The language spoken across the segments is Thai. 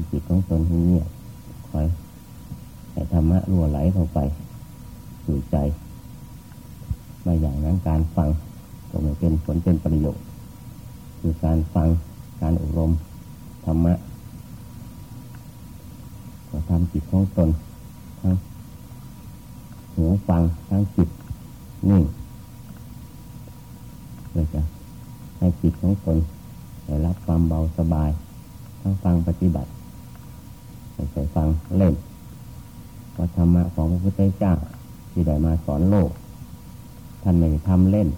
ำจิตของตนให้เงียบคอยให้ธรรมะรั่วไหลเข้าไปสู่ใจไม่อย่างนั้นการฟังก็ไม่เป็นผลเป็นประโยชน์คือการฟังการอบรมธรรมะก็ทำจิตของตนทั้งหูฟังทั้งจิตนิ่งเลยจะให้จิตของตนได้รับความเบาสบาย ทั้งฟังปฏิบัติ ไม่ใช่ฟังเล่นว่าธรรมะของพระพุทธเจ้าที่ได้มาสอนโลก ท่านไม่ทำเล่น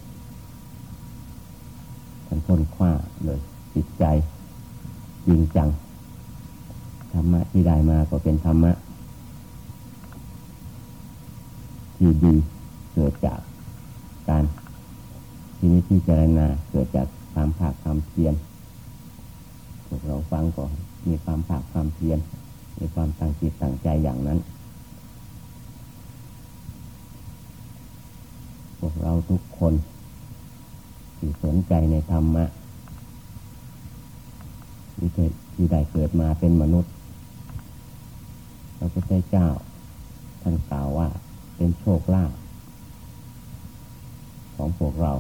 ท่านค้นคว้าเลยจิตใจจริงจังธรรมะที่ได้มาก็เป็นธรรมะที่ดีเกิดจากการที่นี้ที่เจรณาเกิดจากความภาคความเพียรพวกเราฟังก่อนมีความภาคความเพียร มีความตั้งจิตตั้งใจอย่างนั้น พวกเราทุกคนที่สนใจในธรรมะที่ได้เกิดมาเป็นมนุษย์พระพุทธเจ้า ท่านกล่าวว่าเป็นโชคลาภของพวกเรา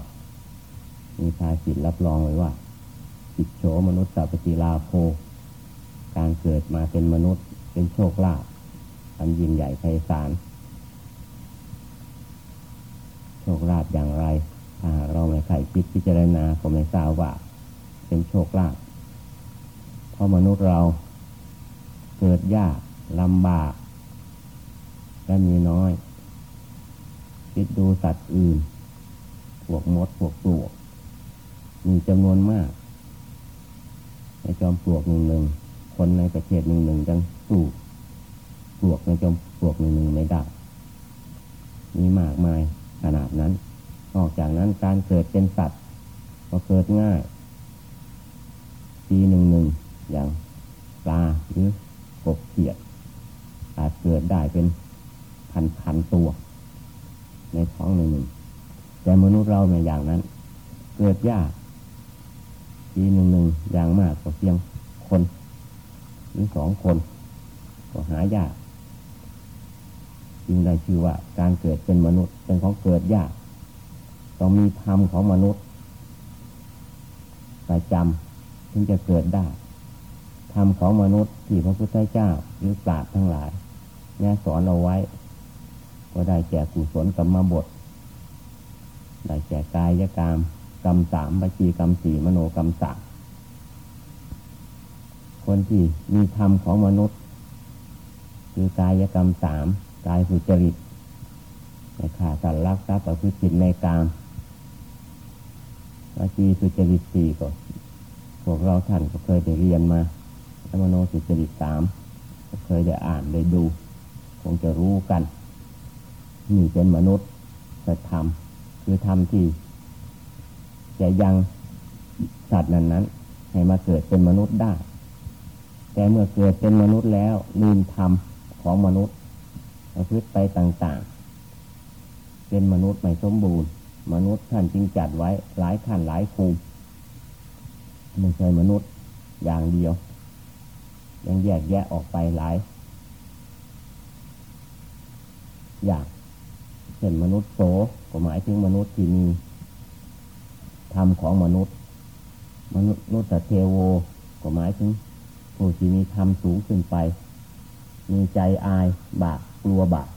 มีชาจิตรับรองไว้ว่าจิตโฉมนุษย์สัพพิลาโภ การเกิดมาเป็นมนุษย์เป็นโชคลาภอันยิ่งใหญ่ไพศาลโชคลาภอย่างไรถ้าเราไม่ไข่คิดพิจารณาก็ไม่ทราบว่า เป็นโชคลาภเพราะมนุษย์เราเกิดยากลำบาก และมีน้อย คิดดูสัตว์อื่น พวกมดพวกปลวก มีจำนวนมาก ในจอมปลวกหนึ่งหนึ่ง คนในประเทศหนึ่งหนึ่งจังสู้ปลวกในจมปลวกหนึ่งหนึ่งไม่ได้มีมากมายขนาดนั้น นอกจากนั้นการเกิดเป็นสัตว์ ก็เกิดง่าย ปีหนึ่งหนึ่งอย่างปลาหรือกบเขียดอาจเกิดได้เป็นพันพันตัว ในท้องหนึ่งหนึ่งแต่มนุษย์เราในอย่างนั้น เกิดยากปีหนึ่งหนึ่งอย่างมากก็เพียงคน หรือสองคน ก็หายากจึงได้ชื่อว่าการเกิดเป็นมนุษย์เป็นของเกิดยากต้องมีธรรมของมนุษย์ประจำถึงจะเกิดได้ธรรมของมนุษย์ที่พระพุทธเจ้าหรือปราชญ์ทั้งหลายแนะสอนเอาไว้ ก็ได้แก่กุศลกรรมบทได้แก่กายกรรมกรรมสามบัจีกรรมสี่มโนกรรมสาม คนที่มีธรรมของมนุษย์ คือกายกรรมสามกายสุจริตในขาสัตว์รักทรัพย์ประพฤติในกามวจีสุจริตสี่ก็พวกเราท่านก็เคยได้เรียนมาแล้วมโนสุจริตสามก็เคยได้อ่านได้ดู คงจะรู้กันนี่เป็นมนุษย์แต่ธรรมคือธรรมที่จะยังสัตว์นั้นนั้นให้มาเกิดเป็นมนุษย์ได้ แต่เมื่อเกิดเป็นมนุษย์แล้วลืมธรรมของมนุษย์ประพฤติไปต่าง ๆ เป็นมนุษย์ไม่สมบูรณ์ มนุษย์ท่านจึงจัดไว้หลายขั้นหลายภูมิไม่ใช่มนุษย์อย่างเดียว ยังแยกแยะออกไปหลาย อย่างเช่นมนุษย์โสก็หมายถึงมนุษย์ที่มีธรรมของมนุษย์ มนุษย์นุตเทโวก็หมายถึง ผู้ที่มีธรรมสูงขึ้นไป มีใจอายบาปกลัวบาป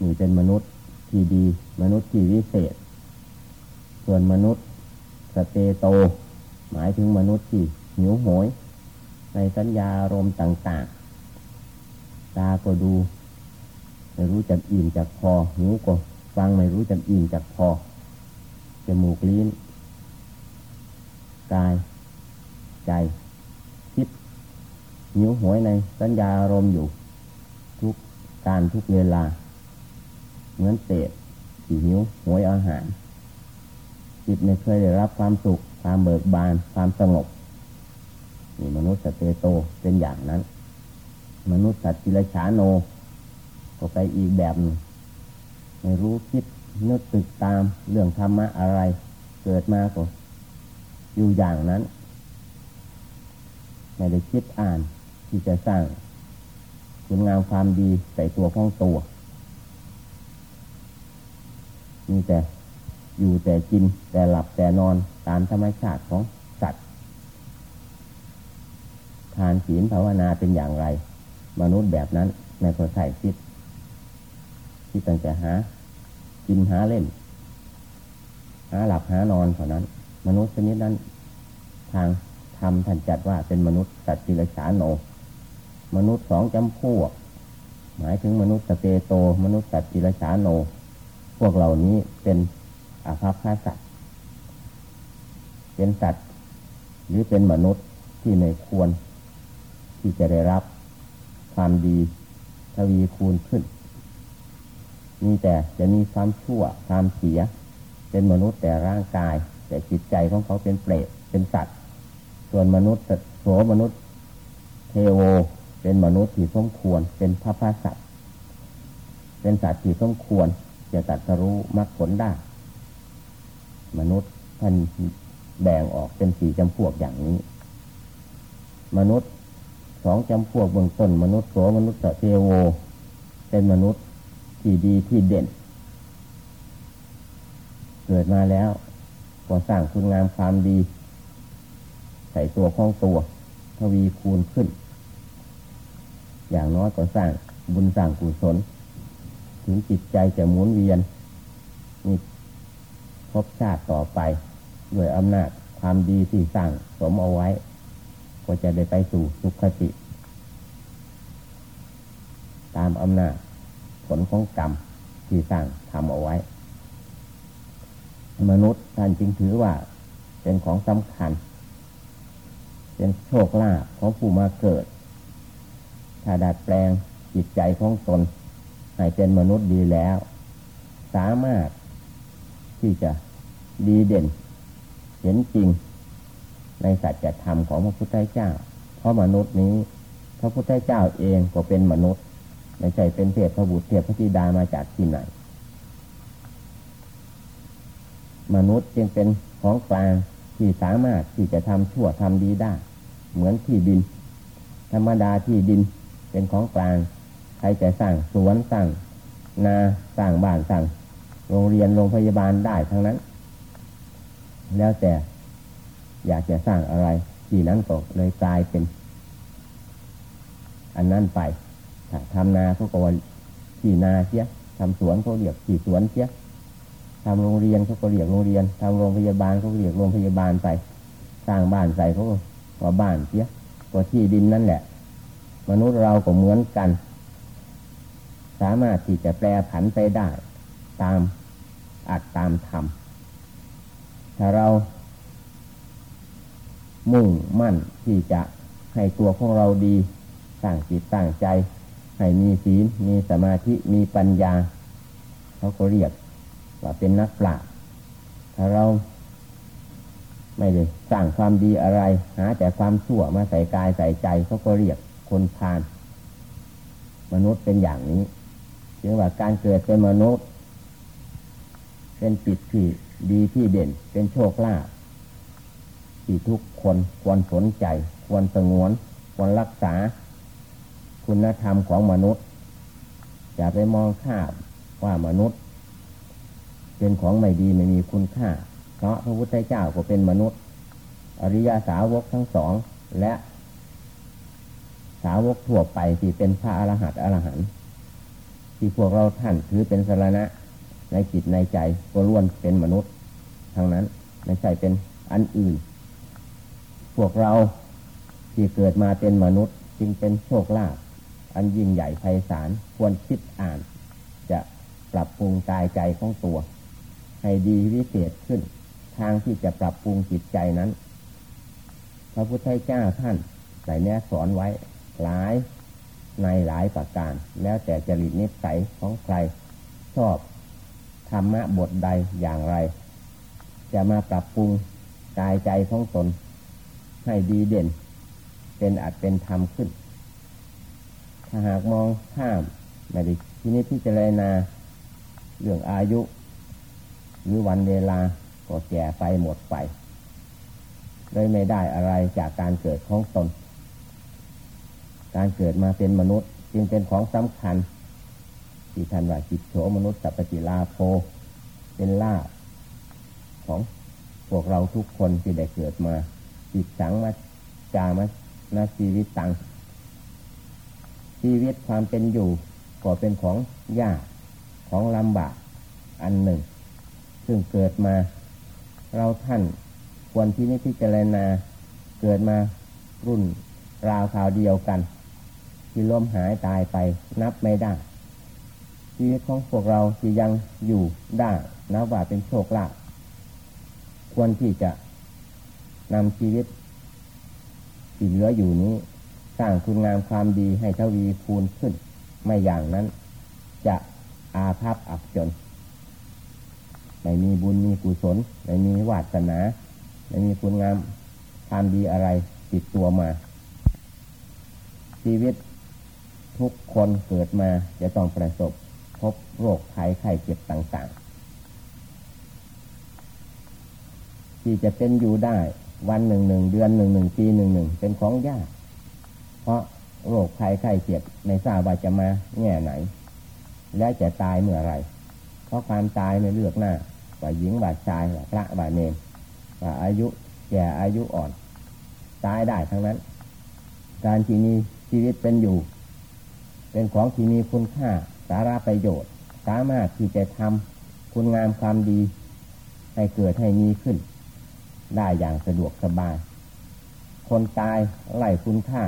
นี่เป็นมนุษย์ที่ดี มนุษย์ที่วิเศษ ส่วนมนุษย์สเตโต หมายถึงมนุษย์ที่หิวโหย ในสัญญาอารมณ์ต่างๆ ตาก็ดู ไม่รู้จักอิ่มจากพอหูก็ฟังไม่รู้จักอิ่มจากพอจมูกลิ้นกาย ใจ หิวหวยในสัญญาอารมณ์อยู่ ทุกการทุกเวลา เหมือนเศษที่หิวหวยอาหาร จิตไม่เคยได้รับความสุข ความเบิกบาน ความสงบนี่มนุษย์สเตโตเป็นอย่างนั้น มนุษย์สัตว์จิรชาโน ก็ไปอีกแบบหนึ่งไม่รู้คิดนึกตึกตามเรื่องธรรมะอะไร เกิดมาก็อยู่อย่างนั้น ไม่ได้คิดอ่าน ที่จะสร้างคุณงามความดีใส่ตัวของตัว มีแต่อยู่แต่กินแต่หลับแต่นอนตามธรรมชาติของสัตว์ทานศีลภาวนาเป็นอย่างไร มนุษย์แบบนั้นในพอใส่คิดคิดตั้งแต่หา กินหาเล่น หาหลับหานอนเท่านั้น มนุษย์ชนิดนั้น ทางธรรมท่านจัดว่าเป็นมนุษย์สัตว์จิรฉาโน มนุษย์สองจำพวก หมายถึงมนุษย์สเตโต มนุษย์สัตว์จิรฉาโน พวกเหล่านี้เป็นอาภัพพาสัตว์ เป็นสัตว์ หรือเป็นมนุษย์ที่ไม่ควร ที่จะได้รับความดีทวีคูณขึ้น มีแต่จะมีความชั่วความเสีย เป็นมนุษย์แต่ร่างกาย แต่จิตใจของเขาเป็นเปรตเป็นสัตว์ ส่วนมนุษย์โสมนุษย์ เทโว เป็นมนุษย์ที่สมควร เป็นพระพาสัตว์เป็นสัตว์ที่สมควรจะตัดสรู้มรรคผลได้ มนุษย์ท่านแบ่งออกเป็นสี่จำพวกอย่างนี้ มนุษย์สองจำพวกเบื้องต้น มนุษย์โสมนุษย์เทโว เป็นมนุษย์ที่ดีที่เด่น เกิดมาแล้วก็สร้างคุณงามความดี ใส่ตัวของตัว ทวีคูณขึ้น อย่างน้อยก็สร้างบุญสร้างกุศลถึงจิตใจจะหมุนเวียนมีพบชาติต่อไปด้วยอำนาจความดีที่สร้างสมเอาไว้ ก็จะได้ไปสู่สุขติ ตามอำนาจผลของกรรมที่สร้างทำเอาไว้ มนุษย์ท่านจึงถือว่าเป็นของสำคัญ เป็นโชคลาภของผู้มาเกิด ถ้าดัดแปลงจิตใจของตน ให้เป็นมนุษย์ดีแล้ว สามารถที่จะดีเด่น เห็นจริง ในสัจธรรมของพระพุทธเจ้า เพราะมนุษย์นี้ พระพุทธเจ้าเองก็เป็นมนุษย์ไม่ใช่เป็นเทพพระบุตรเทพพระธิดามาจากที่ไหน มนุษย์จึงเป็นของกลางที่สามารถที่จะทำชั่วทำดีได้ เหมือนที่ดิน ธรรมดาที่ดิน เป็นของกลาง ใครจะสร้างสวนสร้างนาสร้างบ้านสร้างโรงเรียนโรงพยาบาลได้ทั้งนั้น แล้วแต่อยากจะสร้างอะไร ที่นั้นก็เลยกลายเป็น อันนั้นไปทำนาเขาก็ว่าที่นาเสียทำสวนเขาเรียกที่สวนเสียทำโรงเรียนเขาก็เรียกโรงเรียนทำโรงพยาบาลเขาก็เรียกโรงพยาบาลไป สร้างบ้านใส่เขาก็ว่าบ้านเสียก็ที่ดินนั่นแหละ มนุษย์เราก็เหมือนกัน สามารถที่จะแปลผันไปได้ ตามอัดตามธรรมถ้าเรา มุ่งมั่นที่จะให้ตัวของเราดีสร้างจิตสร้างใจ ให้มีศีลมีสมาธิมีปัญญา เขาก็เรียกว่าเป็นนักปราชญ์ถ้าเราไม่ได้สร้างความดีอะไร หาแต่ความชั่วมาใส่กายใส่ใจเขาก็เรียก คนพาลมนุษย์เป็นอย่างนี้จึงว่าการเกิดเป็นมนุษย์ เป็นปิดที่ดีที่เด่น เป็นโชคลาภที่ทุกคนควรสนใจ ควรสงวน ควรรักษา คุณธรรมของมนุษย์ อย่าไปมองข้ามว่ามนุษย์ เป็นของไม่ดีไม่มีคุณค่า เพราะพระพุทธเจ้าก็เป็นมนุษย์ อริยาสาวกทั้งสอง และ สาวกทั่วไปที่เป็นพระอรหันต์อรหันต์ที่พวกเราท่านถือเป็นสารณะ ในจิตในใจก็ล้วนเป็นมนุษย์ทั้งนั้นไม่ใช่เป็นอันอื่น พวกเราที่เกิดมาเป็นมนุษย์จึงเป็นโชคลาภอันยิ่งใหญ่ไพศาลควรคิดอ่าน จะปรับปรุงกายใจของตัว ให้ดีวิเศษขึ้น ทางที่จะปรับปรุงจิตใจนั้น พระพุทธเจ้าท่านใส่แนสอนไว้ หลายในหลายประการ แล้วแต่จริตนิสัยของใคร ชอบธรรมะบทใดอย่างไร จะมาปรับปรุงกายใจของตน ให้ดีเด่น เป็นอาจเป็นธรรมขึ้น ถ้าหากมองข้ามไม่ได้ที่นี้ที่จะเลนาเรื่องอายุ หรือวันเวลาก็แก่ไปหมดไปเลยไม่ได้อะไรจากการเกิดของตน การเกิดมาเป็นมนุษย์ จึงเป็นของสำคัญที่ท่านว่าจิตโฉมนุษย์สัพติลาโภเป็นลาภของพวกเราทุกคนที่ได้เกิดมา จิตสังมาจามานาชีวิตตัง ชีวิตความเป็นอยู่ก็เป็นของยากของลำบากอันหนึ่ง ซึ่งเกิดมา เราท่านควรที่นิพพิจารณาเกิดมารุ่นราวข่าวเดียวกัน ที่ล้มหายตายไปนับไม่ได้ชีวิตของพวกเราที่ยังอยู่ได้นับว่าเป็นโชคลาภควรที่จะนำชีวิตที่เหลืออยู่นี้ สร้างคุณงามความดีให้ทวีคูณขึ้น ไม่อย่างนั้น จะอาภัพอับจน ไม่มีบุญมีกุศล ไม่มีวาสนา ไม่มีคุณงามความดีอะไรติดตัวมา ชีวิต ทุกคนเกิดมาจะต้องประสบพบโรคภัยไข้เจ็บต่างๆ ที่จะเป็นอยู่ได้วันหนึ่งหนึ่งเดือนหนึ่งหนึ่งปีหนึ่งหนึ่งเป็นของยาก เพราะโรคภัยไข้เจ็บในทราบว่าจะมาแง่ไหน และจะตายเมื่อไรเพราะความตายในเลือกหน้า ว่าหญิงว่าชายว่าพระว่าเนรว่าอายุแก่อายุอ่อน ตายได้ทั้งนั้น การที่มีชีวิตเป็นอยู่ เป็นของที่มีคุณค่าสาระประโยชน์ สามารถที่จะทำคุณงามความดี ให้เกิดให้มีขึ้น ได้อย่างสะดวกสบาย คนตายไล่คุณค่า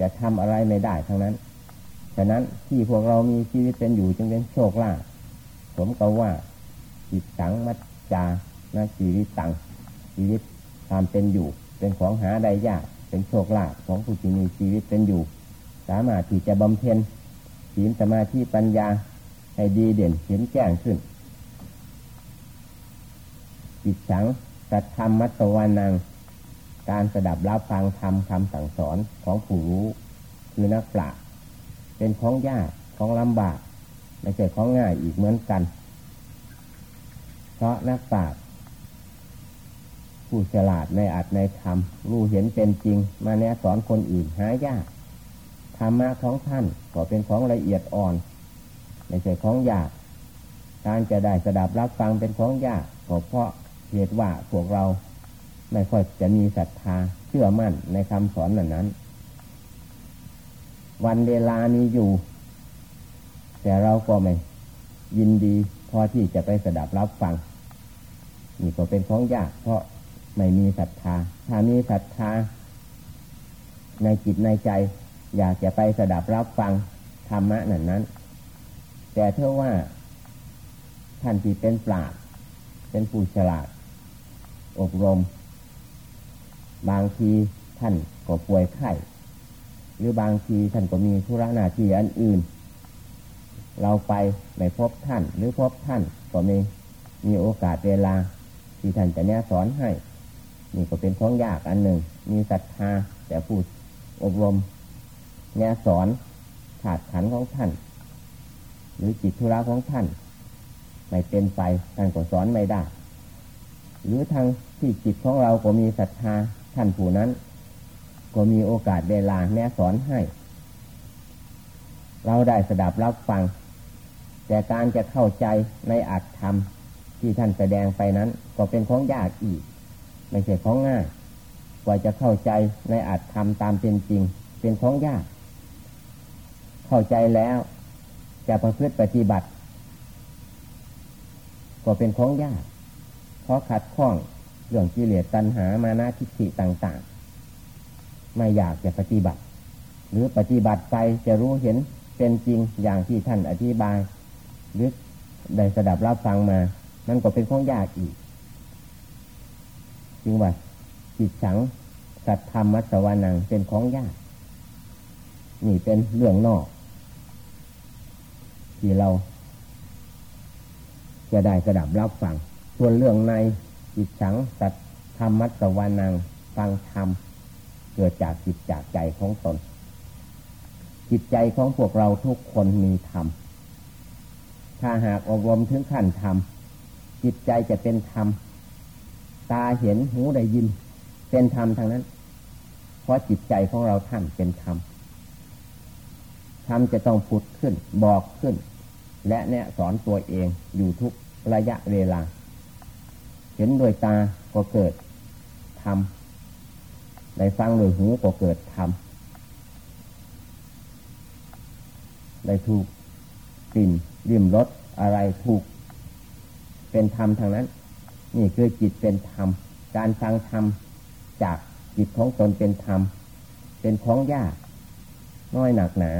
จะทำอะไรไม่ได้ทั้งนั้น ฉะนั้นที่พวกเรามีชีวิตเป็นอยู่จึงเป็นโชคลาภสมกับว่าจิตสังมัจจานาชีวิตตังชีวิตความเป็นอยู่ เป็นของหาได้ยากเป็นโชคลาภของผู้ที่มีชีวิตเป็นอยู่ สามารถที่จะบำเพ็ญศีลสมาธิปัญญาให้ดีเด่นเห็นแจ้งขึ้นจิตสังสัทธรรมมัตตวานัง การสดับรับฟังธรรมคำสั่งสอนของผู้รู้ คือนักปราชญ์เป็นของยากของลำบากไม่ใช่ของง่ายอีกเหมือนกัน เพราะนักปราชญ์ผู้ฉลาดในอัดในธรรมรู้เห็นเป็นจริง มาแนะสอนคนอื่นหายาก ธรรมะของท่านก็เป็นของละเอียดอ่อนไม่ใช่ของยาก การจะได้สดับรับฟังเป็นของยากก็เพราะเหตุว่าพวกเราไม่ค่อยจะมีศรัทธาเชื่อมั่นในคำสอนนั้นนั้น วันเวลานี้อยู่ แต่เราก็ไม่ยินดีพอที่จะไปสดับรับฟังนี่ก็เป็นของยาก เพราะไม่มีศรัทธา ถ้ามีศรัทธา ในจิตในใจ อยากจะไปสดับรับฟังธรรมะนั้นนั้น แต่เท่าว่าท่านที่เป็นปราชญ์เป็นผู้ฉลาด อบรม บางทีท่านก็ป่วยไข้หรือบางทีท่านก็มีธุระหน้าที่อันอื่น เราไปไม่พบท่าน หรือพบท่านก็มีมีโอกาสเวลา ที่ท่านจะแนะสอนให้ นี่ก็เป็นของยากอันหนึ่ง มีศรัทธาแต่ผู้อบรม แนะสอนขาดขันของท่าน หรือจิตธุระของท่าน ไม่เป็นไปท่านก็สอนไม่ได้ หรือทางที่จิตของเราก็มีศรัทธาท่านผู้นั้น ก็มีโอกาสเวลาแนะสอนให้ เราได้สดับรับฟัง แต่การจะเข้าใจในอัตธรรมที่ท่านแสดงไปนั้นก็เป็นของยากอีก ไม่ใช่ของง่าย กว่าจะเข้าใจในอัตธรรมตามเป็นจริง เป็นของยาก เข้าใจแล้ว จะประพฤติปฏิบัติ ก็เป็นของยากเพราะขัดข้องเรื่องกิเลสตัณหามานาทิฏฐิต่าง ๆ ไม่อยากจะปฏิบัติ หรือปฏิบัติไปจะรู้เห็นเป็นจริงอย่างที่ท่านอธิบาย หรือได้สดับรับฟังมานั่นก็เป็นของยากอีกจึงว่าจิตสังสัตธรรมมัสวานังเป็นของยาก นี่เป็นเรื่องนอก ที่เรา จะได้กระดับรับฟังส่วนเรื่องในจิตสังสัตธรรมัตวานังฟังธรรมเกิดจากจิตจากใจของตน จิตใจของพวกเราทุกคนมีธรรมถ้าหากอบรมถึงขั้นธรรมจิตใจจะเป็นธรรมตาเห็นหูได้ยิน เป็นธรรมทางนั้น เพราะจิตใจของเราท่านเป็นธรรมทำจะต้องพุดขึ้น บอกขึ้น และแนะสอนตัวเองอยู่ทุกระยะเวลา เห็นโดยตาก็เกิดทำได้ฟังโดยหูก็เกิดทำได้ถูกกลิ่นริมรสอะไรถูก เป็นธรรมทางนั้น นี่คือจิตเป็นธรรม การฟังธรรมจากจิตของตนเป็นธรรม เป็นของยากน้อยหนักหนา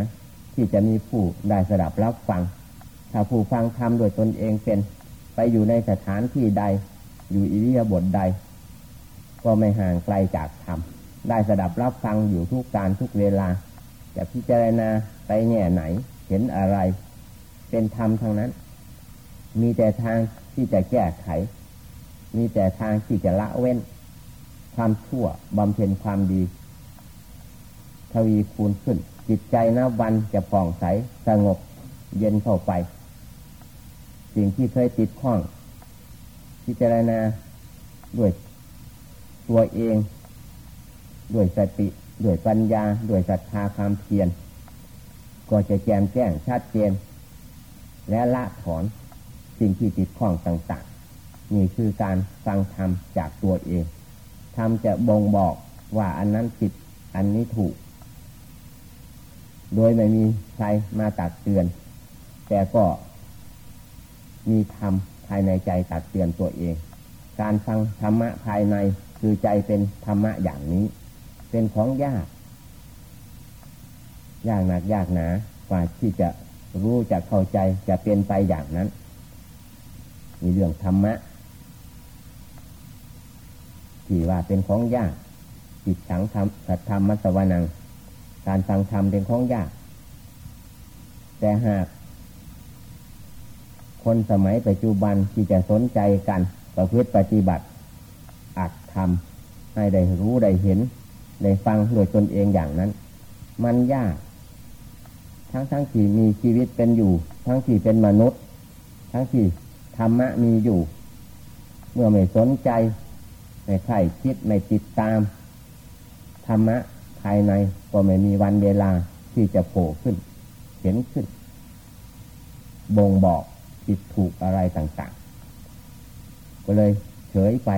ที่จะมีผู้ได้สดับรับฟัง ถ้าผู้ฟังธรรมโดยตนเองเป็นไปอยู่ในสถานที่ใด อยู่อิริยาบถใด ก็ไม่ห่างไกลจากธรรมได้สดับรับฟังอยู่ทุกการทุกเวลาจะพิจารณาไปแง่ไหน เห็นอะไร เป็นธรรมทางนั้น มีแต่ทางที่จะแก้ไข มีแต่ทางที่จะละเว้น ความชั่วบำเพ็ญความดี ทวีคูณขึ้น จิตใจนับวันจะป่องใสสงบเย็นเข้าไป สิ่งที่เคยติดข้องพิจารณาด้วยตัวเอง ด้วยสติ ด้วยปัญญา ด้วยศรัทธาความเพียรก็จะแจมแจ้งชัดเจน และละถอนสิ่งที่ติดข้องต่างๆ นี่คือการฟังธรรมจากตัวเองธรรมจะบ่งบอกว่าอันนั้นผิดอันนี้ถูก โดยไม่มีใครมาตักเตือน แต่ก็ มีธรรมภายในใจตักเตือนตัวเอง การฟังธรรมะภายในคือใจเป็นธรรมะอย่างนี้ เป็นของยาก ยากหนักยากหนากว่าที่จะรู้จะเข้าใจจะเป็นไปอย่างนั้น มีเรื่องธรรมะที่ว่าเป็นของยากจิตสังธรรมสัทธรรมมัสวานัง การฟังธรรมเป็นของยาก แต่หาก คนสมัยปัจจุบันที่จะสนใจกันประพฤติปฏิบัติ อัดทำให้ได้รู้ได้เห็น ได้ฟังโดยตนเองอย่างนั้น มันยาก ทั้งทั้งที่มีชีวิตเป็นอยู่ ทั้งที่เป็นมนุษย์ ทั้งที่ธรรมะมีอยู่ เมื่อไม่สนใจไม่ใครคิดไม่ติดตาม ธรรมะภายในก็ไม่มีวันเวลาที่จะโผล่ขึ้น เห็นขึ้น บ่งบอก ผิดถูกอะไรต่าง ๆ ก็เลยเฉยไป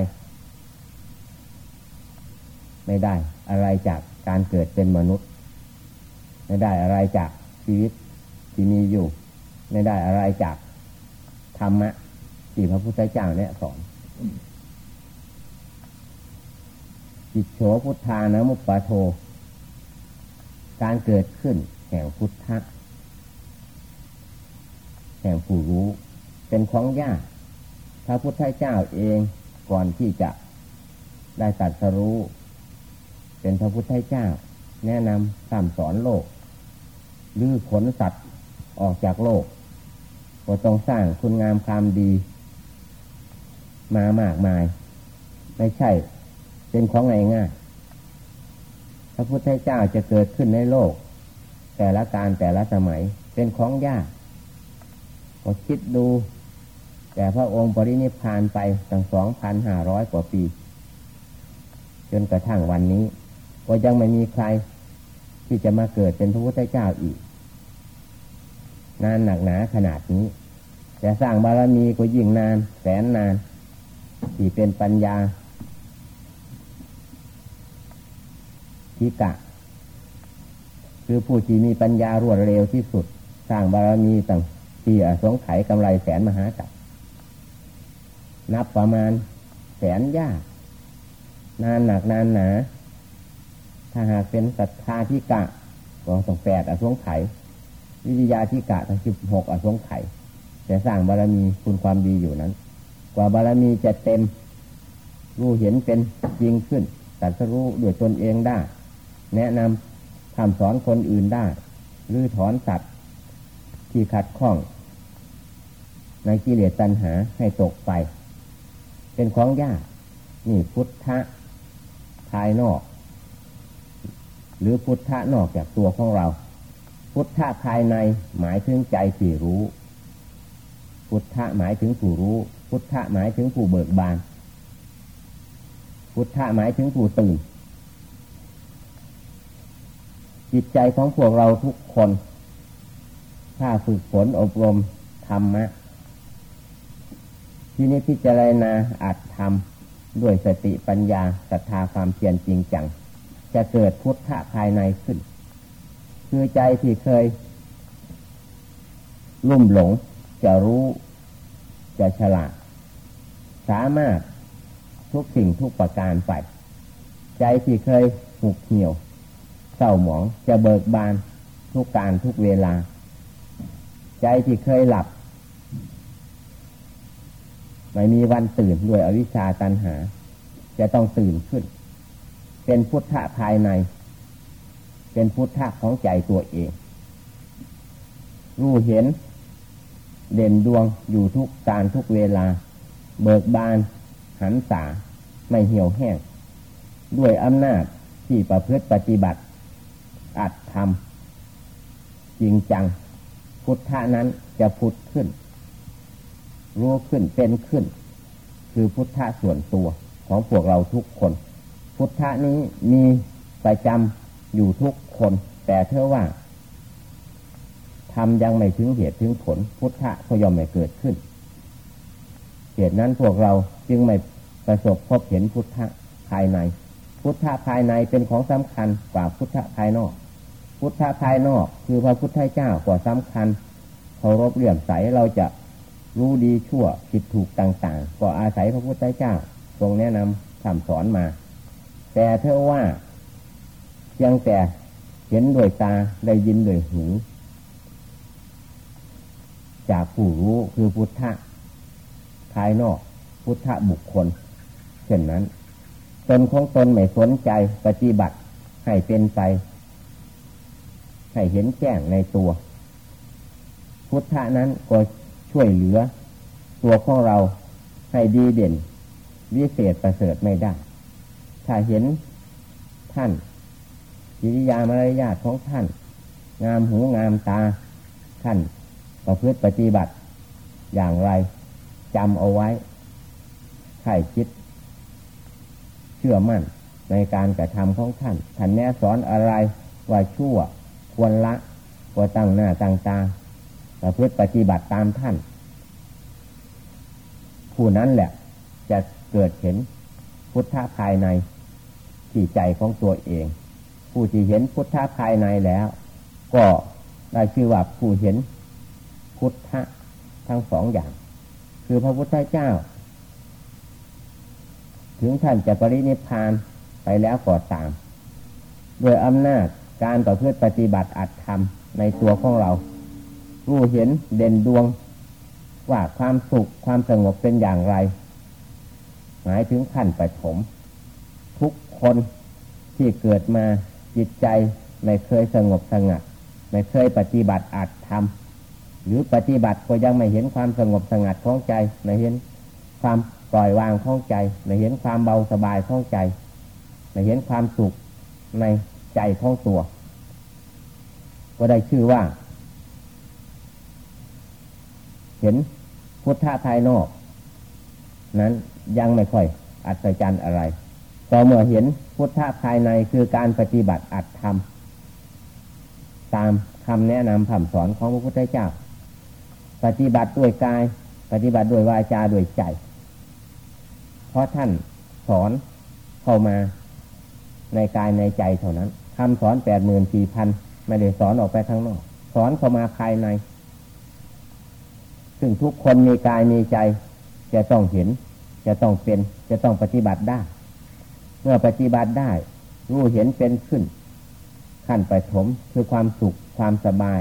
ไม่ได้อะไรจากการเกิดเป็นมนุษย์ ไม่ได้อะไรจากชีวิตที่มีอยู่ ไม่ได้อะไรจากธรรมะที่พระพุทธเจ้าเนี่ยสอนจิตโฉพุทธานะมุปปาโท การเกิดขึ้นแห่งพุทธะ แห่งผู้รู้ เป็นของยากพระพุทธเจ้าเองก่อนที่จะได้ตัดสรู้ เป็นพระพุทธเจ้า แนะนำสั่งสอนโลกลื้อขนสัตว์ออกจากโลกก็ต้องสร้างคุณงามความดี มามากมาย ไม่ใช่ เป็นของง่ายง่ายพระพุทธเจ้าจะเกิดขึ้นในโลก แต่ละการแต่ละสมัยเป็นของยาก ก็คิดดู แต่พระองค์ปรินิพานไปตั้งสองพันห้าร้อยกว่าปี จนกระทั่งวันนี้ ก็ยังไม่มีใครที่จะมาเกิดเป็นพระพุทธเจ้าอีก นานหนักหนาขนาดนี้จะสร้างบารมีก็ยิ่งนาน แสนนาน ที่เป็นปัญญาทิกะ คือผู้ที่มีปัญญารวดเร็วที่สุด สร้างบารมีต่า ที่สงไขกำไรแสนมหาจักรนับประมาณแสนยาก นานหนักนานหนา ถ้าหากเป็นศรัทธาทิกะก็ต้องแปดอสงไขยวิทยาทิกะทั้งสิบหกอสงไขยแต่สร้างบารมีคุณความดีอยู่นั้น กว่าบารมีจะเต็ม รู้เห็นเป็นจริงขึ้นตัดสรู้ด้วยตนเองได้ แนะนำทำสอนคนอื่นได้หรือถอนสัตว์ที่ขัดข้อง ในกิเลสตัณหาให้ตกไป เป็นของยากนี่พุทธะภายนอก หรือพุทธะนอกจากตัวของเรา พุทธะภายในหมายถึงใจที่รู้ พุทธะหมายถึงผู้รู้ พุทธะหมายถึงผู้เบิกบาน พุทธะหมายถึงผู้ตื่น จิตใจของพวกเราทุกคน ถ้าฝึกฝนอบรมธรรมะ ที่นี้พิจารณาอัดทำด้วยสติปัญญาศรัทธาความเพียรจริงจัง จะเกิดพุทธะภายในขึ้น คือใจที่เคย ลุ่มหลง จะรู้ จะฉลาด สามารถทุกสิ่งทุกประการไป ใจที่เคยหุกเหี่ยวเศร้าหมองจะเบิกบานทุกการทุกเวลา ใจที่เคยหลับ ไม่มีวันตื่นด้วยอวิชชาตันหา จะต้องตื่นขึ้น เป็นพุทธะภายใน เป็นพุทธะของใจตัวเอง รู้เห็น เด่นดวงอยู่ทุกการทุกเวลา เบิกบาน หันษาไม่เหี่ยวแห้ง ด้วยอำนาจที่ประพฤติปฏิบัติ อัดทำจริงจัง พุทธะนั้นจะพุทธขึ้น รู้ขึ้นเป็นขึ้น คือพุทธะส่วนตัวของพวกเราทุกคน พุทธะนี้มีประจำอยู่ทุกคน แต่เท่าว่าทำยังไม่ถึงเหตุถึงผล พุทธะก็ย่อมไม่เกิดขึ้น เหตุนั้นพวกเราจึงไม่ประสบพบเห็นพุทธะภายใน พุทธะภายในเป็นของสำคัญกว่าพุทธะภายนอก พุทธะภายนอก คือพระพุทธเจ้ากว่าสำคัญเคารพเลื่อมใสเราจะ รู้ดีชั่วผิดถูกต่างๆ ก็อาศัยพระพุทธเจ้า ทรงแนะนำคำสอนมา แต่เธอว่ายังแต่เห็นด้วยตาได้ยินด้วยหูจากผู้รู้คือพุทธะภายนอก พุทธบุคคล เช่นนั้น ตนของตนไม่สนใจปฏิบัติให้เป็นไป ให้เห็นแจ้งในตัว พุทธะนั้นก็ ช่วยเหลือ ตัวของเราให้ดีเด่น วิเศษประเสริฐไม่ได้ ถ้าเห็นท่านจิริยามารยาทของท่าน งามหูงามตา ท่านประพฤติปฏิบัติ อย่างไรจำเอาไว้ใครคิด เชื่อมั่นในการกระทำของท่าน ท่านแนะสอนอะไรว่าชั่วควรละควรตั้งหน้าตั้งตา ประพฤติปฏิบัติตามท่าน ผู้นั้นแหละ จะเกิดเห็นพุทธะภายในที่ใจของตัวเอง ผู้ที่เห็นพุทธะภายในแล้ว ก็ได้ชื่อว่าผู้เห็นพุทธะทั้งสองอย่าง คือพระพุทธเจ้า ถึงท่านจะปรินิพพานไปแล้วก็ตาม โดยอำนาจการต่อเพื่อปฏิบัติอัตธรรมในตัวของเรา รู้เห็นเด่นดวง ว่าความสุขความสงบเป็นอย่างไร หมายถึงขั้นปฐมทุกคนที่เกิดมาจิตใจไม่เคยสงบสงัด ไม่เคยปฏิบัติอัตธรรมหรือปฏิบัติก็ยังไม่เห็นความสงบสงัดของใจไม่เห็นความปล่อยวางของใจไม่เห็นความเบาสบายของใจไม่เห็นความสุขในใจของตัว ก็ได้ชื่อว่า เห็นพุทธะภายนอก นั้นยังไม่ค่อยอัศจรรย์อะไร ต่อเมื่อเห็นพุทธะภายในคือการปฏิบัติอัตธรรม ตามคำแนะนำคำสอนของพระพุทธเจ้า ปฏิบัติด้วยกาย ปฏิบัติด้วยวาจาด้วยใจ เพราะท่านสอนเข้ามาในกายในใจเท่านั้นคำสอนแปดหมื่นสี่พันไม่ได้สอนออกไปข้างนอก สอนเข้ามาภายใน ซึ่งทุกคนมีกายมีใจ จะต้องเห็น จะต้องเป็น จะต้องปฏิบัติได้ เมื่อปฏิบัติได้ รู้เห็นเป็นขึ้น ขั้นไปถมคือความสุขความสบาย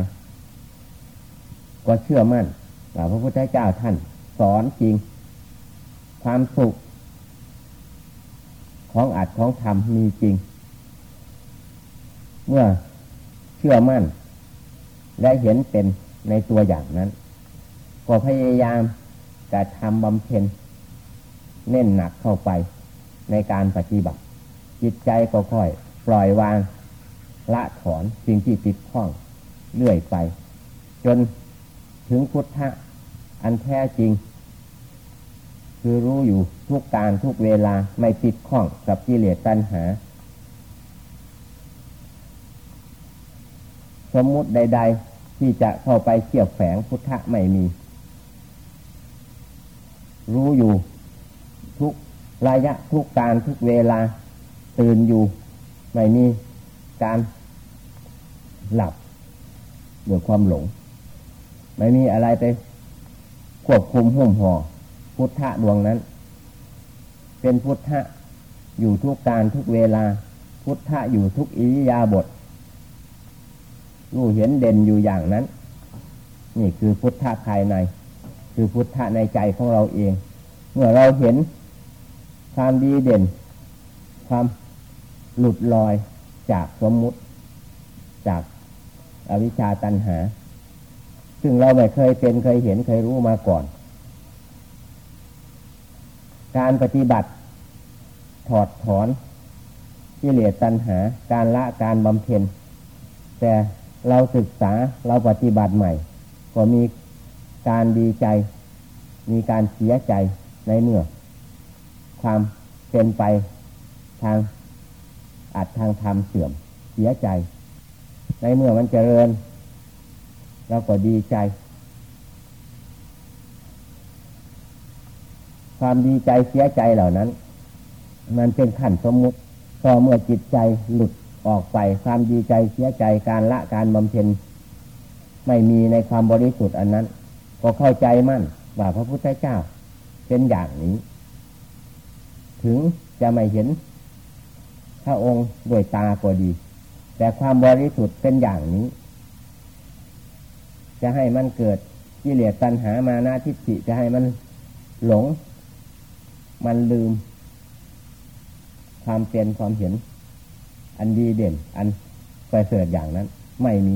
ก็เชื่อมั่นว่าพระพุทธเจ้าท่าน สอนจริง ความสุข ของอัดของธรรมมีจริง เมื่อเชื่อมั่น และเห็นเป็นในตัวอย่างนั้น ก็พยายามกระทำบำเพ็ญเน้นหนักเข้าไปในการปฏิบัติ จิตใจก็ค่อยปล่อยวางละถอนสิ่งที่ติดข้องเรื่อยไป จนถึงพุทธะอันแท้จริง คือรู้อยู่ทุกการทุกเวลาไม่ติดข้องกับกิเลสตัณหา สมมุติใด ๆ ที่จะเข้าไปเกี่ยวแฝงพุทธะไม่มี รู้อยู่ ทุกระยะทุกการทุกเวลา ตื่นอยู่ ไม่มีการหลับด้วยความหลง ไม่มีอะไรไปควบคุมหุ่มห่อพุทธะดวงนั้น เป็นพุทธะอยู่ทุกการทุกเวลา พุทธะอยู่ทุกอิริยาบถรู้เห็นเด่นอยู่อย่างนั้น นี่คือพุทธะภายใน คือพุทธะในใจของเราเอง เมื่อเราเห็นความดีเด่น ความหลุดลอยจากสมมุติ จากอวิชชาตันหา ซึ่งเราไม่เคยเป็นเคยเห็นเคยรู้มาก่อน การปฏิบัติถอดถอนกิเลสตัณหา การละการบำเพ็ญ แต่เราศึกษาเราปฏิบัติใหม่ ก็มี การดีใจ มีการเสียใจในเมื่อ ความเป็นไปทางอัดทางธรรมเสื่อมเสียใจ ในเมื่อมันเจริญเราก็ดีใจ ความดีใจเสียใจเหล่านั้น มันเป็นขั้นสมมุติพอเมื่อจิตใจหลุดออกไปความดีใจเสียใจการละการบำเพ็ญไม่มีในความบริสุทธิ์อันนั้น ก็เข้าใจมั่นว่าพระพุทธเจ้าเป็นอย่างนี้ ถึงจะไม่เห็นพระองค์ด้วยตาก็ดี แต่ความบริสุทธิ์เป็นอย่างนี้ จะให้มันเกิดกิเลสตัณหามานาทิฏฐิจะให้มันหลง มันลืม ความเป็นความเห็น อันดีเด่น อันประเสริฐอย่างนั้น ไม่มี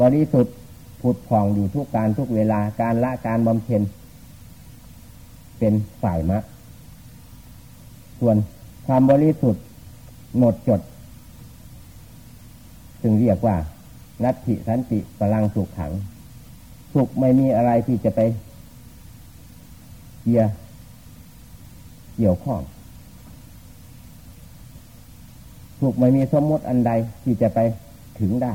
บริสุทธิ์ ผุดผ่องอยู่ทุกการทุกเวลาการละการบำเพ็ญ เป็นฝ่ายมรรคส่วนความบริสุทธิ์หมดจดจึงเรียกว่า นัตถิสันติพลังสุขขัง สุขไม่มีอะไรที่จะไปเกี่ยเกี่ยวข้องสุขไม่มีสมมติอันใดที่จะไปถึงได้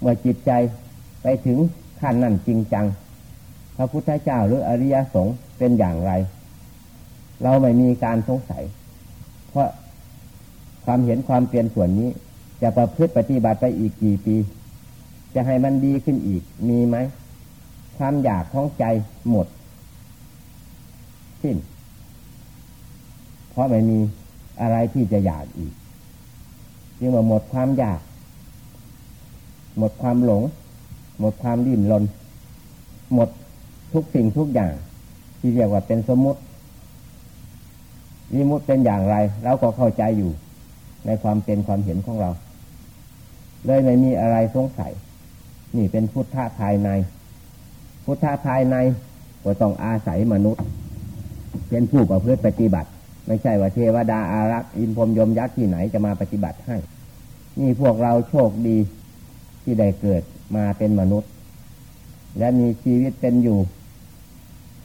เมื่อจิตใจ ไปถึงขั้นนั้นจริงจัง พระพุทธเจ้าหรืออริยสงฆ์เป็นอย่างไร เราไม่มีการสงสัย เพราะความเห็นความเปลี่ยนส่วนนี้ จะประพฤติปฏิบัติไปอีกกี่ปี จะให้มันดีขึ้นอีกมีไหมความอยากของใจหมด สิ้น เพราะไม่มีอะไรที่จะอยากอีก จึงว่าหมดความอยาก หมดความหลง หมดความดิ้นรนหมดทุกสิ่งทุกอย่าง ที่เรียกว่าเป็นสมมติวิมุตเป็นอย่างไรเราก็เข้าใจอยู่ ในความเป็นความเห็นของเรา เลยไม่มีอะไรสงสัย นี่เป็นพุทธะภายใน พุทธะภายในก็ต้องอาศัยมนุษย์ เป็นผู้ประพฤติปฏิบัติ ไม่ใช่ว่าเทวดาอารักษ์อินพรมยมยักษ์ที่ไหนจะมาปฏิบัติให้ นี่พวกเราโชคดีที่ได้เกิด มาเป็นมนุษย์ และมีชีวิตเป็นอยู่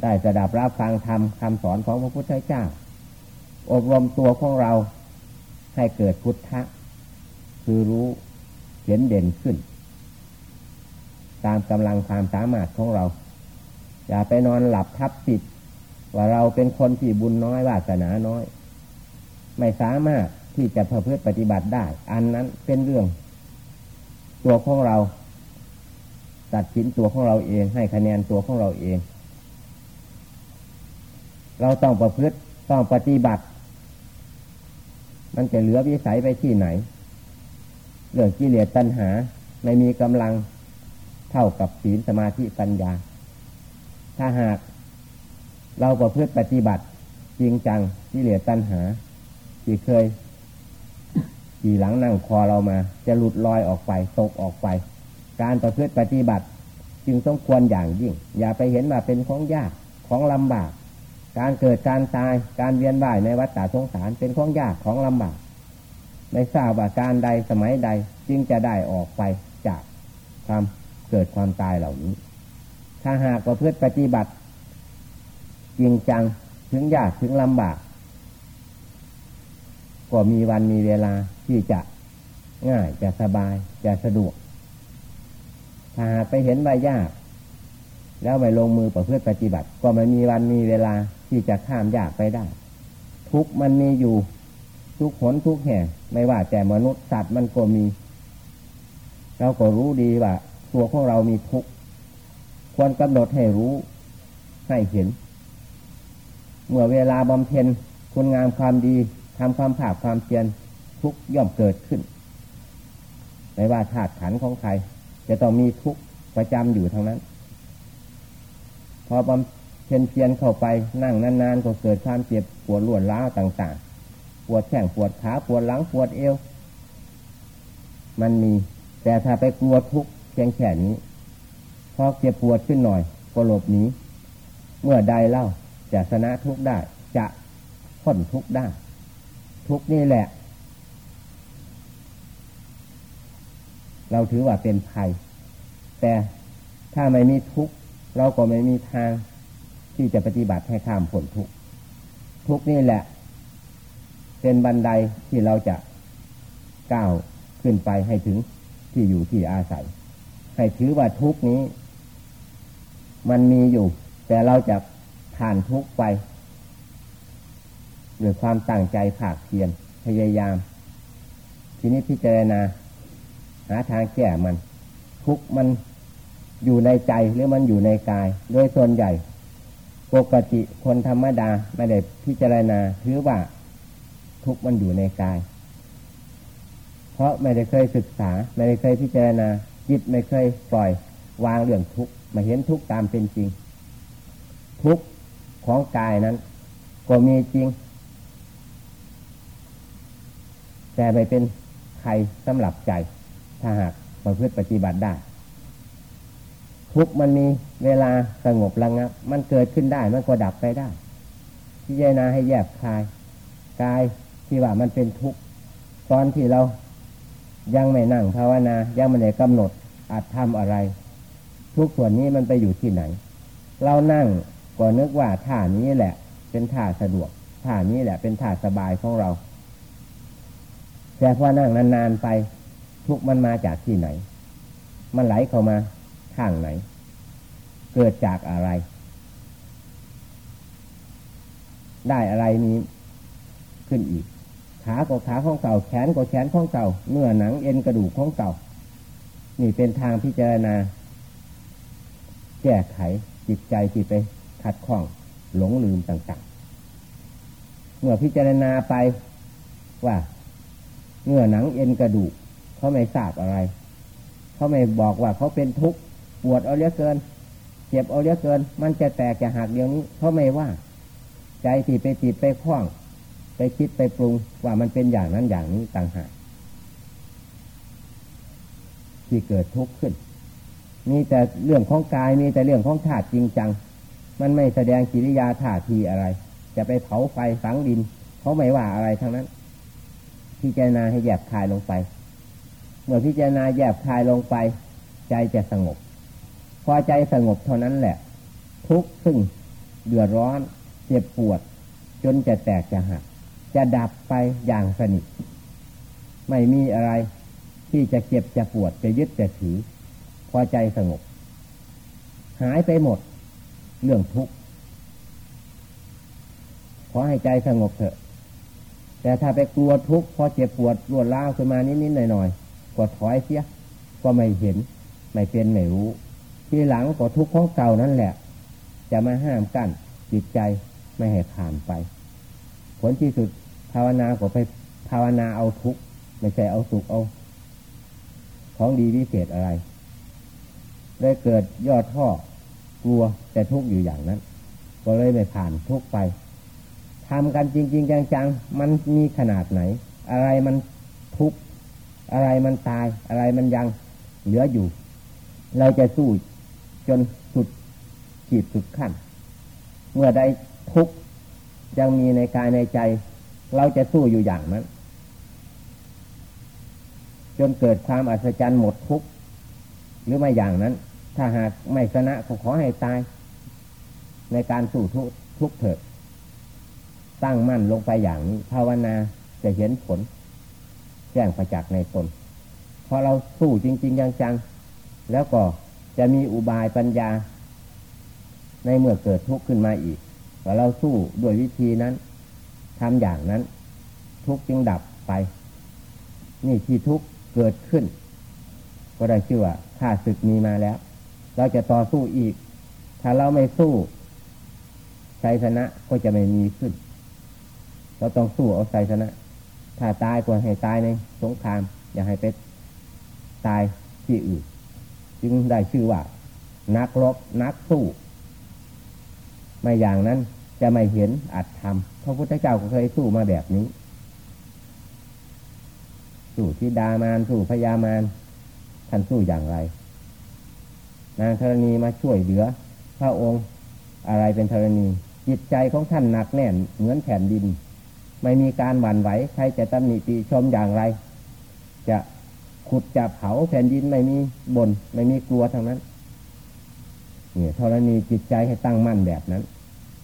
ได้สดับรับฟังธรรมคำสอนของพระพุทธเจ้า อบรมตัวของเราให้เกิดพุทธะ คือรู้เห็นเด่นขึ้น ตามกำลังความสามารถของเรา อย่าไปนอนหลับทับติดว่าเราเป็นคนที่บุญน้อยวาสนาน้อย ไม่สามารถที่จะเพื่อปฏิบัติได้ อันนั้นเป็นเรื่อง ตัวของเรา ตัดสินตัวของเราเอง ให้คะแนนตัวของเราเอง เราต้องประพฤติต้องปฏิบัติ มันจะเหลือวิสัยไปที่ไหนเรื่องกิเลสตัณหา ไม่มีกำลังเท่ากับศีลสมาธิปัญญา ถ้าหากเราประพฤติปฏิบัติ จริงจังที่เลือตัณหา ที่เคยขี่หลังนั่งคอเรามา จะหลุดลอยออกไป ตกออกไป การประพฤติปฏิบัติ จึงต้องควรอย่างยิ่ง อย่าไปเห็นว่าเป็นของยากของลำบาก การเกิดการตายการเวียนว่ายในวัฏฏะสงสารเป็นของยากของลำบากไม่ทราบว่าการใดสมัยใดจึงจะได้ออกไปจากความเกิดความตายเหล่านี้ ถ้าหากประพฤติปฏิบัติ จริงจังถึงยากถึงลำบาก ก็มีวันมีเวลาที่จะง่ายจะสบายจะสะดวก ถ้าหาไปเห็นว่ายาก แล้วไปลงมือประพฤติปฏิบัติ ก็ไม่มีวันมีเวลาที่จะข้ามยากไปได้ ทุกมันมีอยู่ ทุกขนทุกแห่งไม่ว่าแต่มนุษย์สัตว์มันก็มี เราก็รู้ดีว่าตัวของเรามีทุกควรกำหนดให้รู้ให้เห็น เมื่อเวลาบำเพ็ญคุณงามความดีทำความผาดความเพียรทุกย่อมเกิดขึ้น ไม่ว่าธาตุขันของใคร จะต้องมีทุกประจำอยู่ทั้งนั้น พอบำเพ็ญเพียรเข้าไปนั่งนานๆก็เกิดความเจ็บปวดรวดร้าวต่างๆ ปวดแข้งปวดขาปวดหลังปวดเอว มันมี แต่ถ้าไปกลัวทุกเพียงแค่นี้ พอเจ็บปวดขึ้นหน่อยก็หลบหนีเมื่อใดเล่าจะชนะทุกได้จะพ้นทุกได้ ทุกนี่แหละ เราถือว่าเป็นภัย แต่ถ้าไม่มีทุกข์เราก็ไม่มีทางที่จะปฏิบัติให้ข้ามผลทุกข์ทุกนี่แหละ เป็นบันไดที่เราจะก้าวขึ้นไปให้ถึงที่อยู่ที่อาศัย ให้ถือว่าทุกนี้ มันมีอยู่ แต่เราจะผ่านทุกไปด้วยความตั้งใจผากเพียรพยายาม ทีนี้พิจารณาาทางแก้มัน ทุกมันอยู่ในใจหรือมันอยู่ในกาย โดยส่วนใหญ่ ปกติคนธรรมดาไม่ได้พิจารณาถือว่า ทุกมันอยู่ในกาย เพราะไม่ได้เคยศึกษา ไม่ได้เคยพิจารณาจิตไม่เคยปล่อย วางเรื่องทุกมาเห็นทุกตามเป็นจริง ทุกของกายนั้น ก็มีจริง แต่ไม่เป็นใครสำหรับใจ ถ้าหากประพฤติปฏิบัติได้ ทุกมันมีเวลาสงบระงับ มันเกิดขึ้นได้มันก็ดับไปได้ พิจารณาให้แยกคายกายที่ว่ามันเป็นทุกข์ตอนที่เรายังไม่นั่งภาวนายังไม่ได้กำหนดอาจทำอะไร ทุกส่วนนี้มันไปอยู่ที่ไหน เรานั่งก็นึกว่าท่านี้แหละ เป็นท่าสะดวกท่านี้แหละเป็นท่าสบายของเราแต่พอนั่งนานๆไป ทุกมันมาจากที่ไหน มันไหลเข้ามาทางไหน เกิดจากอะไร ได้อะไรนี้ขึ้นอีก ขาก็ขาของเก่าแขนก็แขนของเก่าเนื้อหนังเอ็นกระดูกของเก่า นี่เป็นทางพิจารณา แก้ไขจิตใจที่ไปขัดข้องหลงลืมต่างๆ เมื่อพิจารณาไปว่าเนื้อหนังเอ็นกระดูก เขาไม่ทราบอะไร เขาไม่บอกว่าเขาเป็นทุกข์ปวดเอาเยอะเกิน เจ็บเอาเยอะเกิน มันจะแตกจะหักเดียวนี้เขาไม่ว่า ใจที่ไปติดไปคล้อง ไปคิดไปปรุงว่ามันเป็นอย่างนั้นอย่างนี้ต่างหากที่เกิดทุกข์ขึ้น มีแต่เรื่องของกายมีแต่เรื่องของธาตุจริงจัง มันไม่แสดงกิริยาท่าทีอะไร จะไปเผาไฟฝังดินเขาไม่ว่าอะไรทั้งนั้นพิจารณาให้แยบคายลงไป เมื่อพิจารณาแยบคายลงไป ใจจะสงบ พอใจสงบเท่านั้นแหละ ทุกซึ่งเดือดร้อนเจ็บปวด จนจะแตกจะหักจะดับไปอย่างสนิทไม่มีอะไรที่จะเจ็บจะปวดจะยึดจะถือ พอใจสงบ หายไปหมด เรื่องทุกข์ขอให้ใจสงบเถอะ แต่ถ้าไปกลัวทุกข์พอเจ็บปวดรวดร้าวขึ้นมานิดๆหน่อยๆ ก็ถอยเสีย ก็ไม่เห็น ไม่เป็นไม่รู้ ทีหลังก็ทุกข์ของเก่านั่นแหละ จะมาห้ามกั้นจิตใจไม่ให้ผ่านไป ผลที่สุดภาวนาก็ไปภาวนาเอาทุกข์ไม่ใช่เอาสุขเอา ของดีวิเศษอะไร ได้เกิดยอดท่อกลัวแต่ทุกข์อยู่อย่างนั้น ก็เลยไม่ผ่านทุกข์ไปทำกันจริง ๆ จังๆ มันมีขนาดไหน อะไรมันทุกข์ อะไรมันตายอะไรมันยังเหลืออยู่ เราจะสู้จนสุดขีดสุดขั้น เมื่อได้ทุกข์ยังมีในกายในใจ เราจะสู้อยู่อย่างนั้น จนเกิดความอัศจรรย์หมดทุกข์หรือไม่อย่างนั้น ถ้าหากไม่ชนะก็ขอให้ตาย ในการสู้ทุกทุกเถิดตั้งมั่นลงไปอย่างนี้ภาวนาจะเห็นผล แจ้งประจักษ์ในตนพอเราสู้จริง ๆ จังๆแล้วก็จะมีอุบายปัญญา ในเมื่อเกิดทุกข์ขึ้นมาอีกว่าเราสู้ด้วยวิธีนั้นทำอย่างนั้น ทุกข์จึงดับไป นี่ที่ทุกข์เกิดขึ้น ก็ได้ชื่อว่าข้าศึกมีมาแล้ว เราจะต่อสู้อีก ถ้าเราไม่สู้ชัยชนะก็จะไม่มีขึ้น เราต้องสู้เอาชัยชนะ ถ้าตายก็ให้ตายในสงคราม อย่าให้ไปตายที่อื่น จึงได้ชื่อว่า นักรบนักสู้ ไม่อย่างนั้นจะไม่เห็นอัตธรรมพระพุทธเจ้าก็เคยสู้มาแบบนี้ สู้ทิดามานสู้พญามารท่านสู้อย่างไร นางธรณีมาช่วยเหลือ พระองค์อะไรเป็นธรณี จิตใจของท่านหนักแน่นเหมือนแผ่นดิน ไม่มีการหวั่นไหว ใครจะตำหนิติชมอย่างไร จะขุดจะเผาแผ่นดินไม่มีบนไม่มีกลัวทางนั้น เนี่ยธรณีจิตใจให้ตั้งมั่นแบบนั้น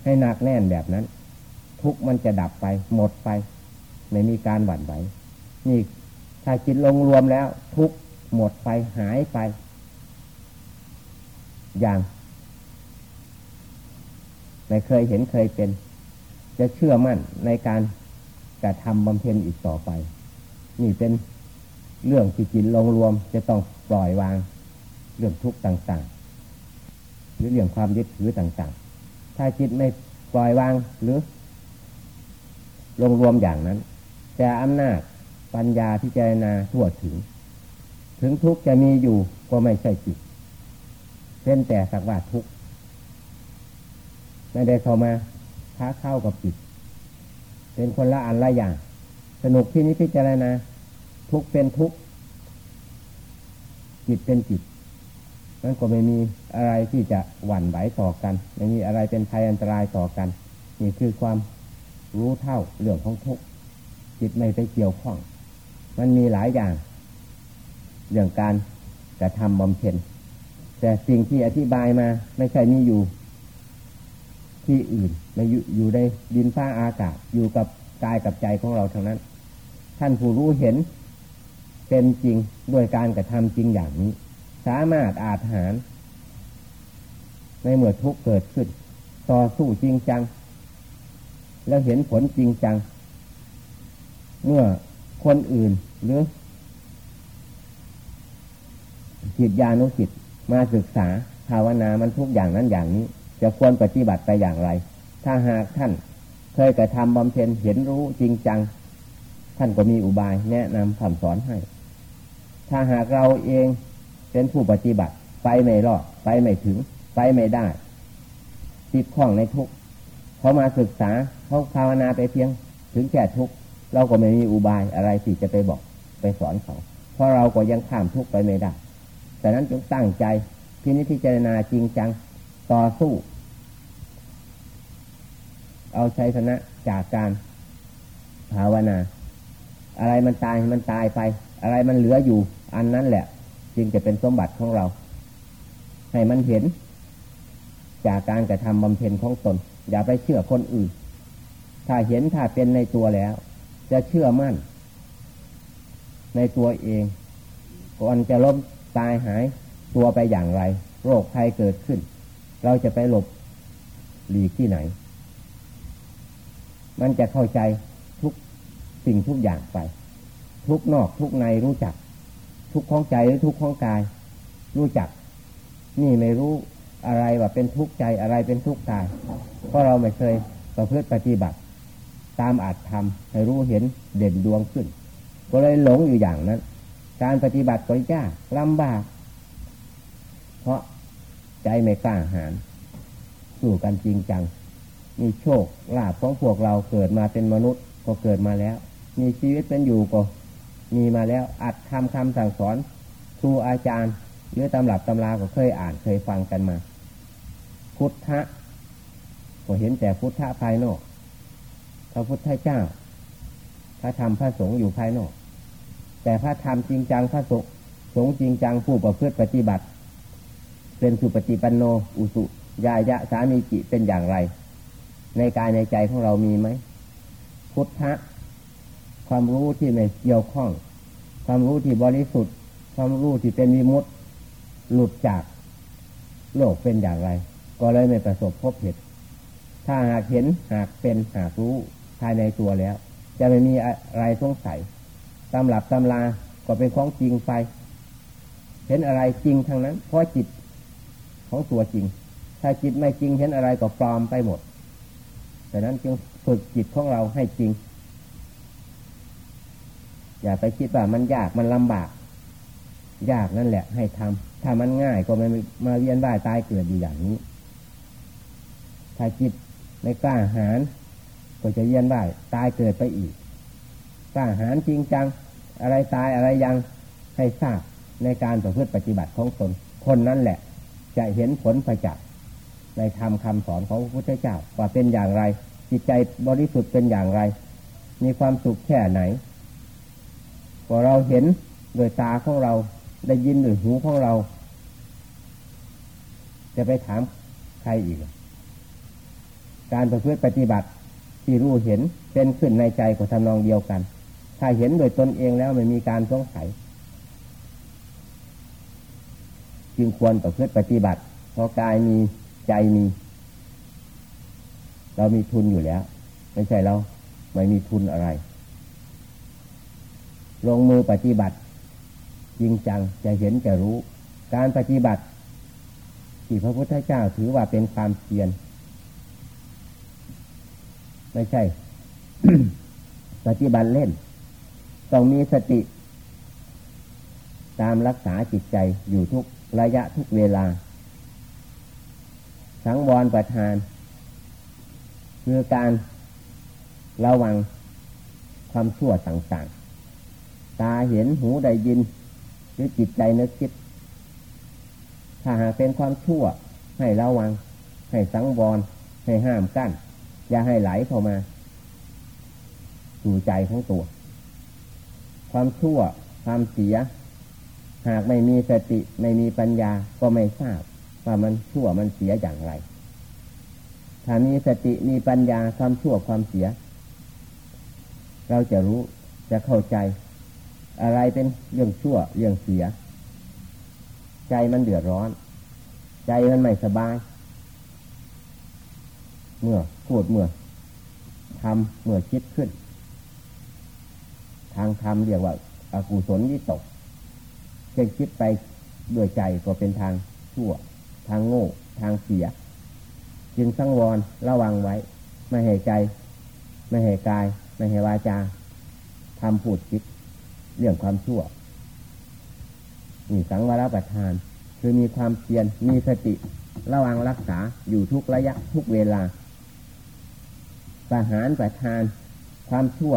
ให้หนักแน่นแบบนั้น ทุกมันจะดับไป หมดไป ไม่มีการหวั่นไหวนี่ถ้าจิตลงรวมแล้ว ทุกหมดไปหายไป อย่างไม่เคยเห็นเคยเป็น จะเชื่อมั่นในการ กระทำบำเพ็ญอีกต่อไป นี่เป็นเรื่องที่จิตลงรวมจะต้องปล่อยวางเรื่องทุกข์ต่างๆ หรือเรื่องความยึดถือต่างๆ ถ้าจิตไม่ปล่อยวางหรือ ลงรวมอย่างนั้น แต่อำนาจปัญญาที่เจรณาทั่วถึง ถึงทุกข์จะมีอยู่ก็ไม่ใช่จิตเป็นแต่สักว่าทุกข์ไม่ได้เข้ามาค้าเข้ากับจิต เป็นคนละอันละอย่าง สนุกที่นี้พิจารณาทุกเป็นทุกจิตเป็นจิตนั่นก็ไม่มีอะไรที่จะหวั่นไหวต่อกัน ไม่มีอะไรเป็นภัยอันตรายต่อกัน นี่คือความรู้เท่าเรื่องของทุกจิตไม่ไปเกี่ยวข้อง มันมีหลายอย่าง เรื่องการกระทำบำเพ็ญแต่สิ่งที่อธิบายมาไม่ใช่มีอยู่ ที่อื่นไม่อยู่อยู่ในดินฟ้าอากาศอยู่กับกายกับใจของเราเท่านั้น ท่านผู้รู้เห็นเป็นจริงด้วยการกระทำจริงอย่างนี้ สามารถอาจหาร ในเมื่อทุกเกิดขึ้น ต่อสู้จริงจัง แล้วเห็นผลจริงจัง เมื่อคนอื่นหรือจิตญาณุจิตมาศึกษาภาวนามันทุกอย่างนั้นอย่างนี้ จะควรปฏิบัติไปอย่างไร ถ้าหากท่านเคยกระทำบำเพ็ญเห็นรู้จริงจัง ท่านก็มีอุบายแนะนำคำสอนให้ ถ้าหากเราเองเป็นผู้ปฏิบัติไปไม่รอดไปไม่ถึง ไปไม่ได้ ติดข้องในทุกเขามาศึกษาเขาภาวนาไปเพียง ถึงแค่ทุกเราก็ไม่มีอุบายอะไรที่จะไปบอกไปสอนเขาเพราะเราก็ยังข้ามทุกไปไม่ได้แต่นั้นจงตั้งใจพินิจพิจารณาจริงจัง ต่อสู้ เอาชัยชนะจากการภาวนา อะไรมันตายมันตายไป อะไรมันเหลืออยู่ อันนั้นแหละ จึงจะเป็นสมบัติของเรา ให้มันเห็น จากการกระทำบำเพ็ญของตน อย่าไปเชื่อคนอื่น ถ้าเห็นถ้าเป็นในตัวแล้ว จะเชื่อมั่น ในตัวเอง ก่อนจะล้มตายหายตัวไปอย่างไร โรคภัยเกิดขึ้น เราจะไปหลบหลีกที่ไหน มันจะเข้าใจทุกสิ่งทุกอย่างไป ทุกนอกทุกในรู้จัก ทุกข์ของใจหรือทุกข์ของกาย รู้จัก นี่ไม่รู้อะไรว่าเป็นทุกข์ใจอะไรเป็นทุกข์กาย เพราะเราไม่เคยประพฤติปฏิบัติ ตามอาจทำให้รู้เห็นเด่นดวงขึ้น ก็เลยหลงอยู่อย่างนั้น การปฏิบัติก็ยากลำบาก เพราะ ใจไม่กล้าหาญสู่กันจริงจัง มีโชคลาภของพวกเราเกิดมาเป็นมนุษย์ก็เกิดมาแล้ว มีชีวิตเป็นอยู่ก็มีมาแล้วอัดทำคำสั่งสอนครูอาจารย์หรือตำรับตำราก็เคยอ่านเคยฟังกันมา พุทธะก็เห็นแต่พุทธะภายนอก พระพุทธเจ้า พระธรรมพระสงฆ์อยู่ภายนอก แต่พระธรรมจริงจังพระสงฆ์จริงจังผู้ประพฤติปฏิบัติ เป็นสุปฏิปันโน อุสุยายะสามีจิเป็นอย่างไร ในกายในใจของเรามีไหมพุทธะความรู้ที่ไม่เกี่ยวข้อง ความรู้ที่บริสุทธิ์ ความรู้ที่เป็นวิมุตต์หลุดจากโลกเป็นอย่างไร ก็เลยไม่ประสบพบเห็นถ้าหากเห็นหากเป็นหากรู้ภายในตัวแล้ว จะไม่มีอะไรสงสัยตำหลับตำลาก็เป็นของจริงไป เห็นอะไรจริงทางนั้น เพราะจิต ของตัวจริง ถ้าจิตไม่จริงเห็นอะไรก็ปลอมไปหมดดังนั้นจึงฝึกจิตของเราให้จริง อย่าไปคิดว่ามันยากมันลำบาก ยากนั่นแหละ ให้ทำถ้ามันง่ายก็ไม่มาเวียนว่ายตายเกิดอยู่อย่างนี้ ถ้าจิตไม่กล้าหาญก็จะเวียนว่ายตายเกิดไปอีกกล้าหาญจริงจัง อะไรตายอะไรยังให้ทราบในการประพฤติปฏิบัติของตนคนนั้นแหละ จะเห็นผลประจักษ์ในธรรมคาสอนของพระพุทธเจ้าว่าเป็นอย่างไร จิตใจบริสุทธิ์เป็นอย่างไร มีความสุขแค่ไหนพอเราเห็นโดยตาของเราได้ยินโดยหูของเรา จะไปถามใครอีก การประพฤติปฏิบัติที่รู้เห็นเป็นขึ้นในใจก็ทำนองเดียวกัน ถ้าเห็นโดยตนเองแล้วไม่มีการสงสัย จึงควรประพฤติปฏิบัติเพราะกายมีใจมี เรามีทุนอยู่แล้ว ไม่ใช่เราไม่มีทุนอะไร ลงมือปฏิบัติ จริงจังจะเห็นจะรู้ การปฏิบัติ ที่พระพุทธเจ้าถือว่าเป็นความเพียรไม่ใช่ ปฏิบัติเล่น ต้องมีสติ ตามรักษาจิตใจอยู่ทุก ระยะทุกเวลา สังวรประทาน คือการระวังความชั่วต่างๆ ตาเห็นหูได้ยิน หรือจิตใจนึกคิด ถ้าหากเป็นความชั่ว ให้ระวัง ให้สังวร ให้ห้ามกั้น อย่าให้ไหลเข้ามา สู่ใจของตัว ความชั่ว ความเสีย หากไม่มีสติไม่มีปัญญาก็ไม่ทราบว่ามันชั่วมันเสียอย่างไร ถ้ามีสติมีปัญญาความชั่วความเสีย เราจะรู้จะเข้าใจ อะไรเป็นเรื่องชั่วเรื่องเสีย ใจมันเดือดร้อน ใจมันไม่สบาย เมื่อพูดเมื่อทำเมื่อคิดขึ้น ทางธรรมเรียกว่าอากุศลวิตก เช่นคิดไปด้วยใจก็เป็นทางชั่ว ทางโง่ ทางเสีย จึงสังวรระวังไว้ ไม่ให้ใจ ไม่ให้กาย ไม่ให้วาจาทำพูดคิดเรื่องความชั่วนี่สังวรประทาน คือมีความเพียรมีสติ ระวังรักษาอยู่ทุกระยะทุกเวลาประหารประทาน ความชั่ว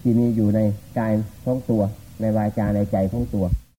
ที่มีอยู่ในกายของตัว ในวาจาในใจของตัว